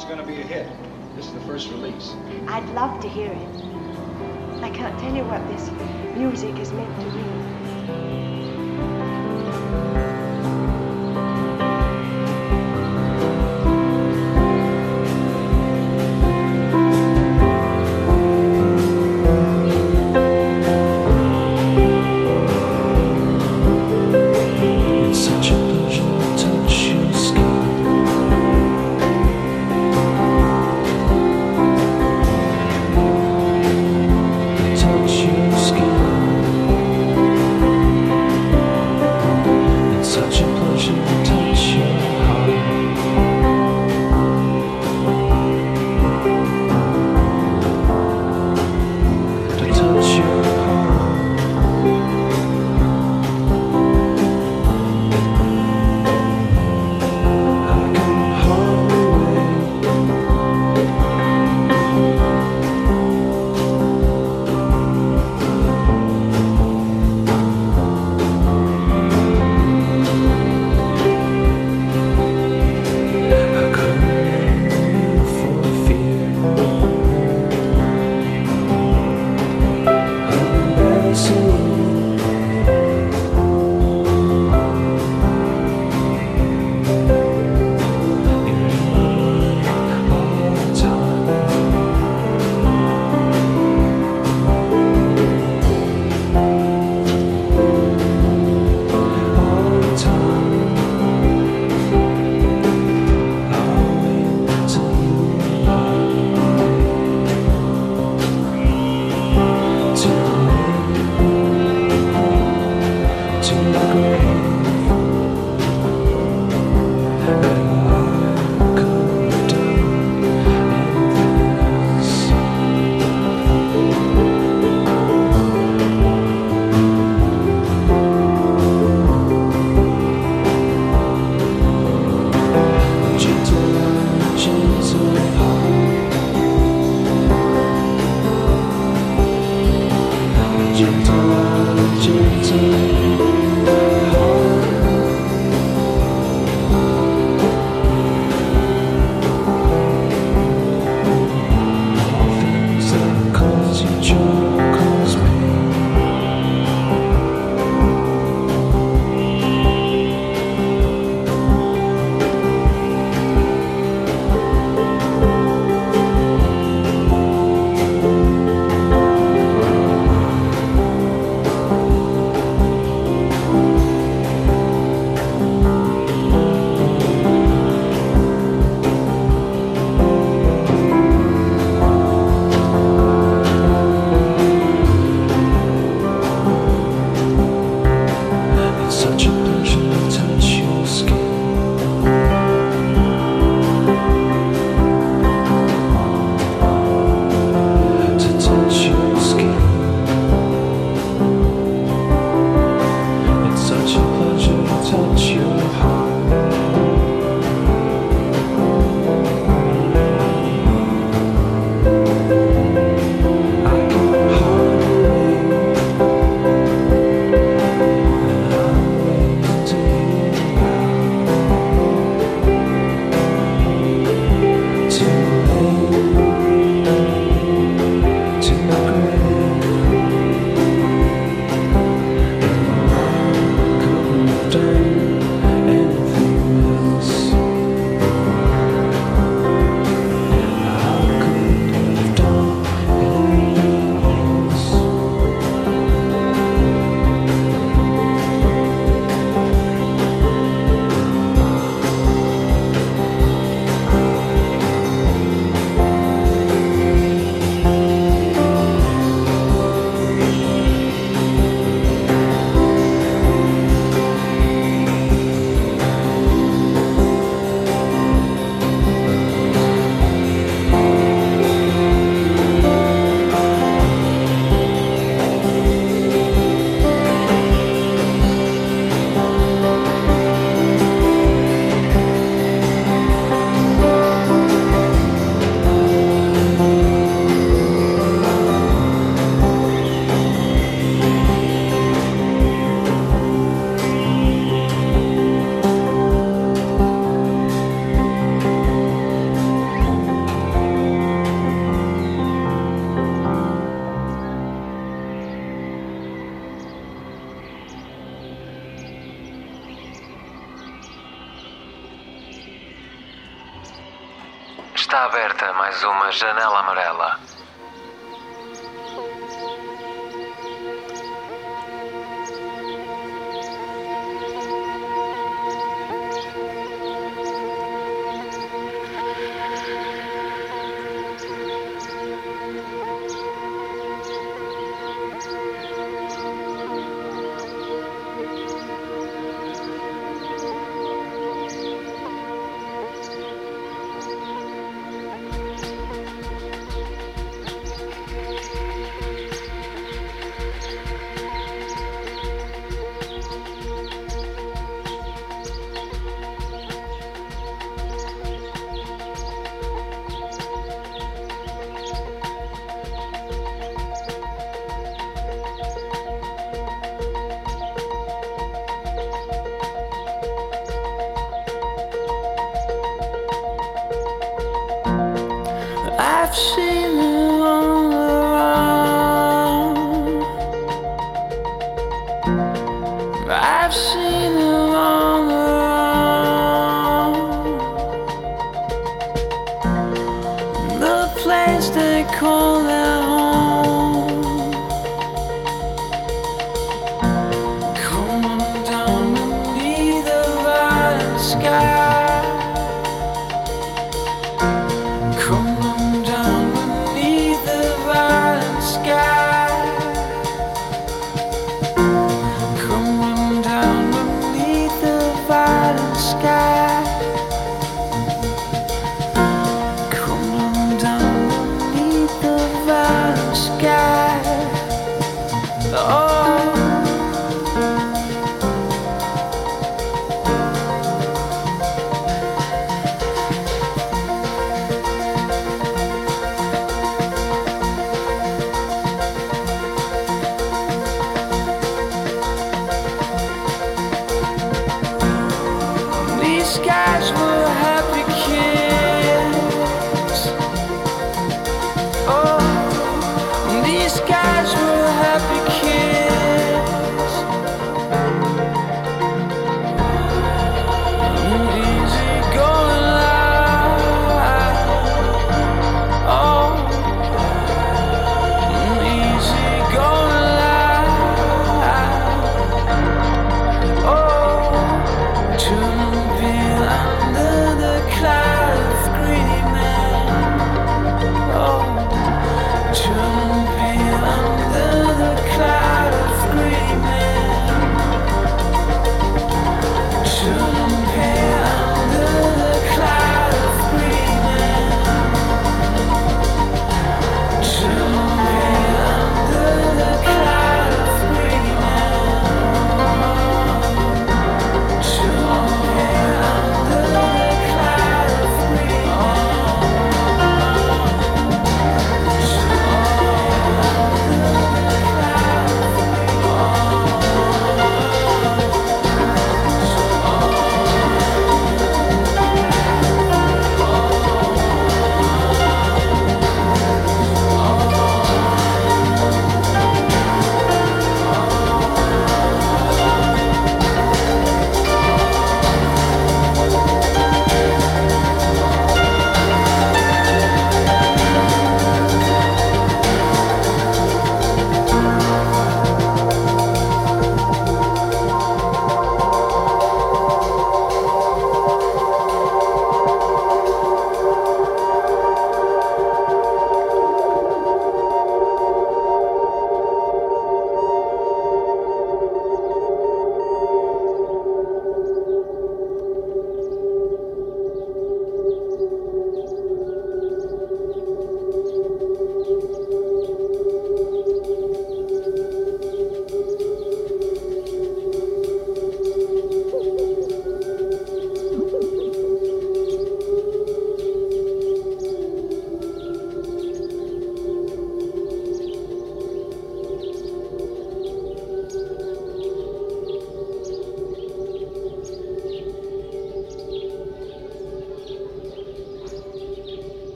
It's gonna be a hit. This is the first release. I'd love to hear it. I can't tell you what this music is meant to be.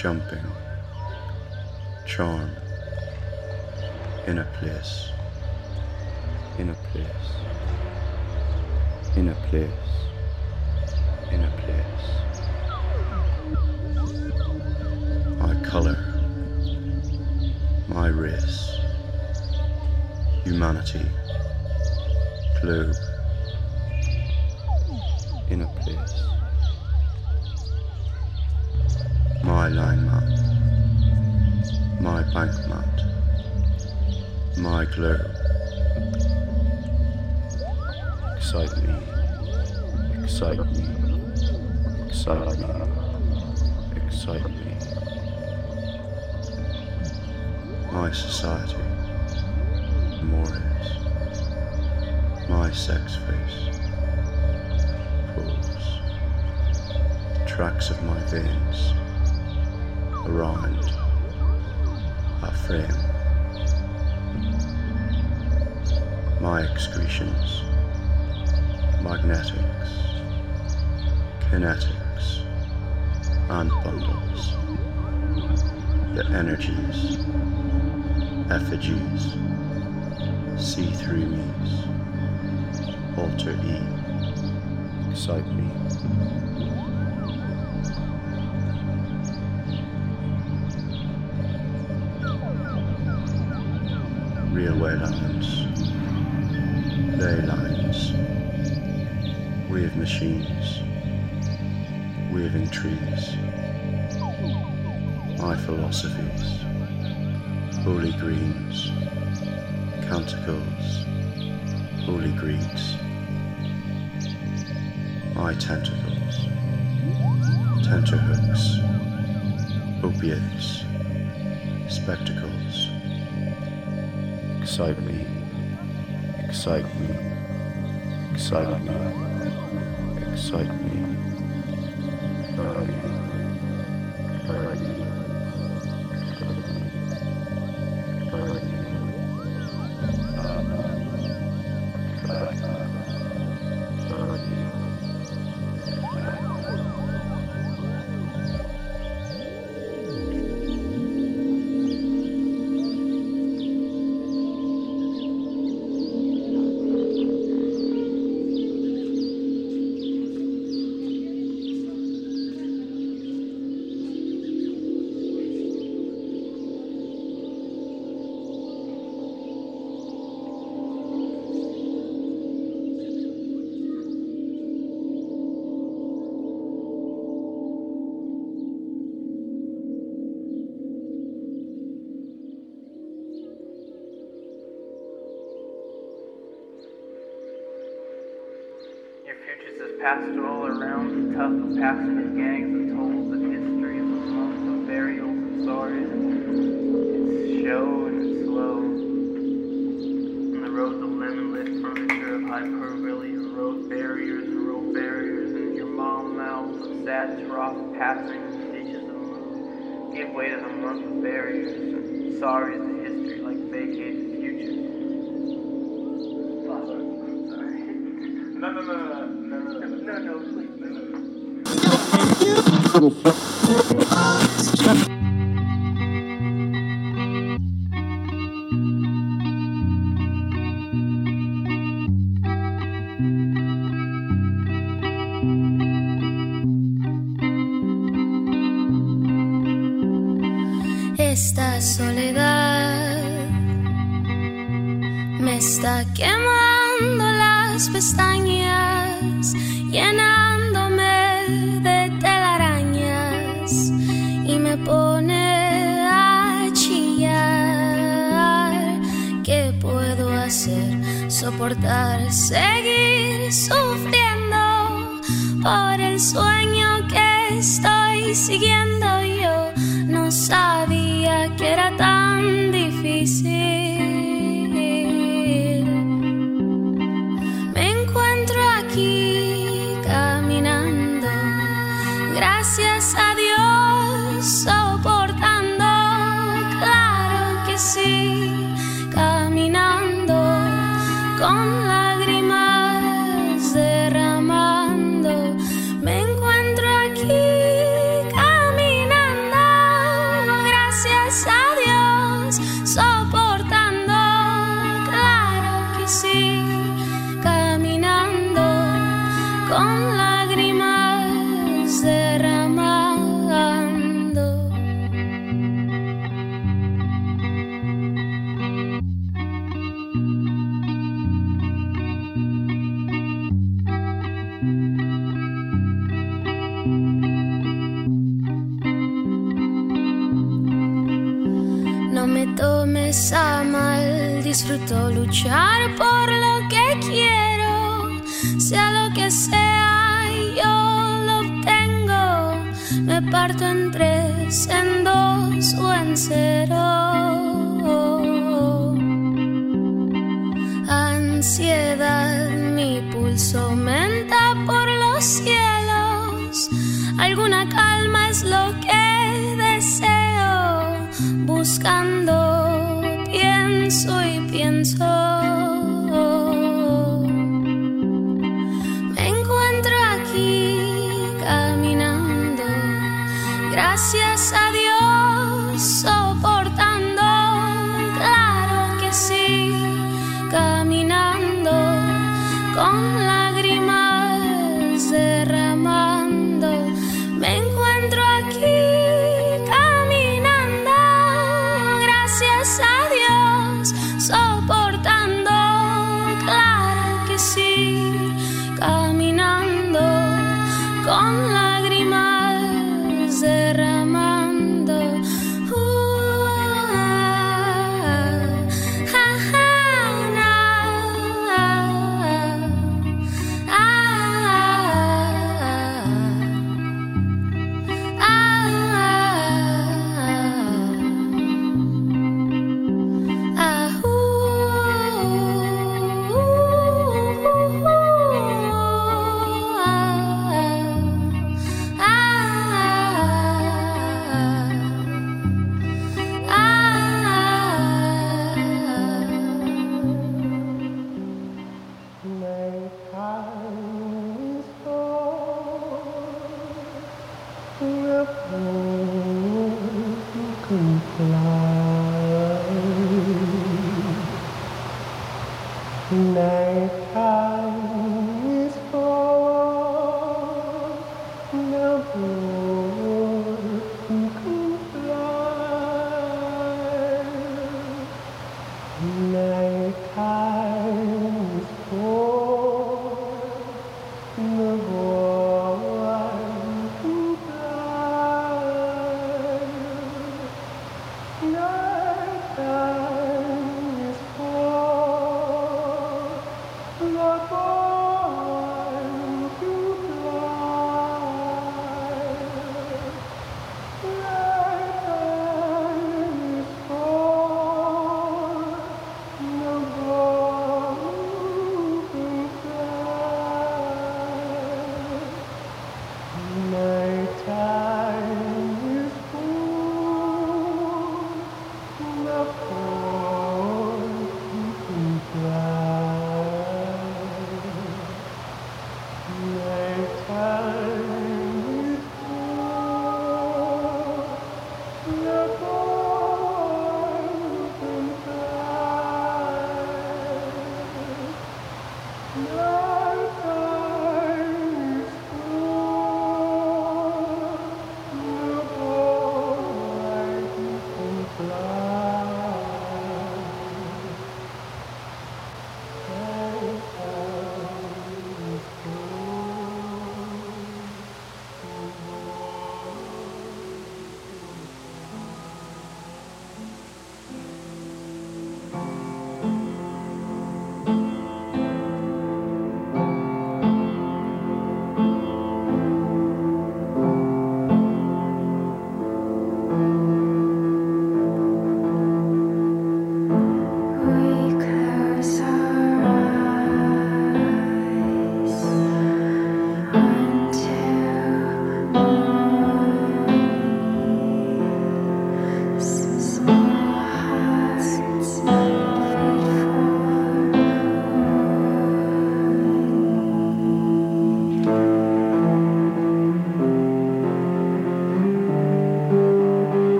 Jumping, charm, in a place, in a place, in a place, in a place. My color, my race, humanity, globe, My society, mores, my sex face, pulls, the tracks of my veins, around, our frame, my excretions, magnetics, kinetics, and bundles, the energies, effigies, see through me's, alter E, excite me. Railway lines, ley lines, wave machines, waving trees, my philosophies, holy greens, canticles, holy greeds, my tentacles, tenterhooks, opiates, spectacles, excite me, excite me, excite me, excite me. Pastoral around the tough of passing in gangs and tolls of history of the months of burials and sorries. It's show and it's slow. On the roads of lemon lit furniture of hyperbole, and road barriers and road barriers, and your mom mouths of sad trough passing stitches of mood. Give way to the month of barriers and sorries of history like vacated futures. No, no, no, no, please, llenándome de telarañas y me pone a chillar. ¿Qué puedo hacer? Soportar, seguir sufriendo por el sueño que estoy siguiendo yo. No sabía que era tan difícil. Luchar por lo que quiero, sea lo que sea, yo lo obtengo, me parto en tres, en dos o en cero. Ansiedad, mi pulso aumenta por los cielos, alguna calma es lo que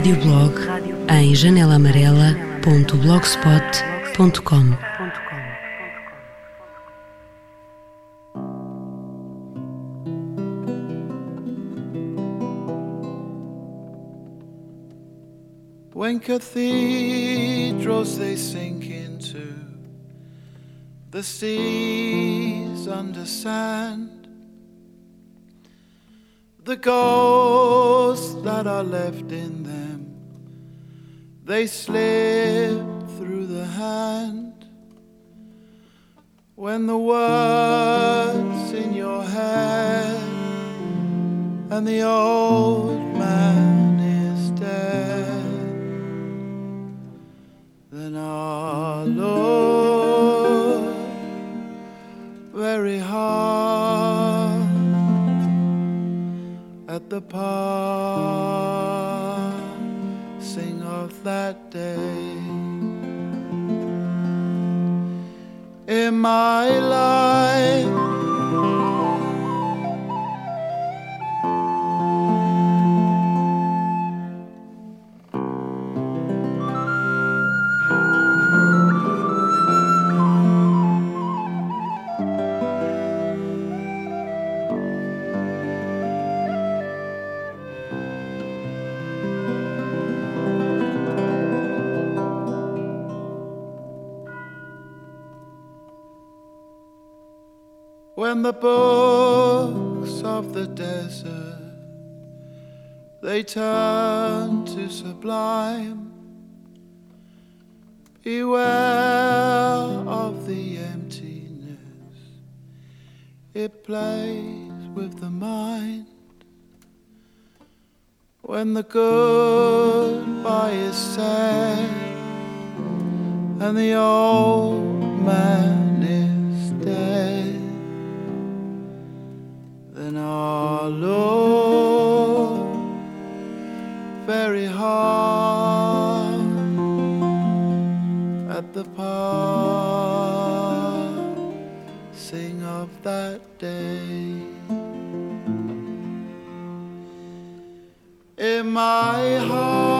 radioblog em janelamarela.blogspot.com. When cathedrals they sink into the seas under sand, the ghosts that are left in them, they slip through the hand. When the words in your head and the old man is dead then I'll look very hard at the of that day in my life. When the books of the desert. They turn to sublime. Beware of the emptiness. It plays with the mind. When the goodbye is said and the old man is dead very hard at the passing of that day. In my heart.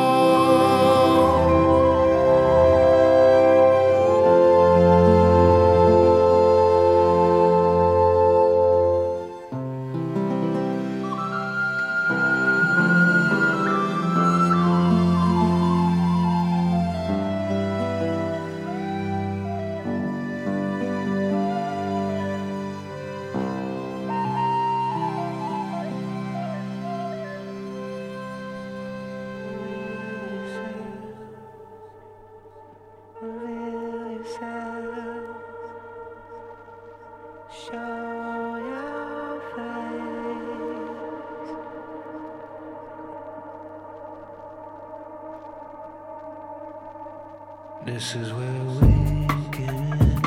This is where we came in.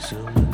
Soon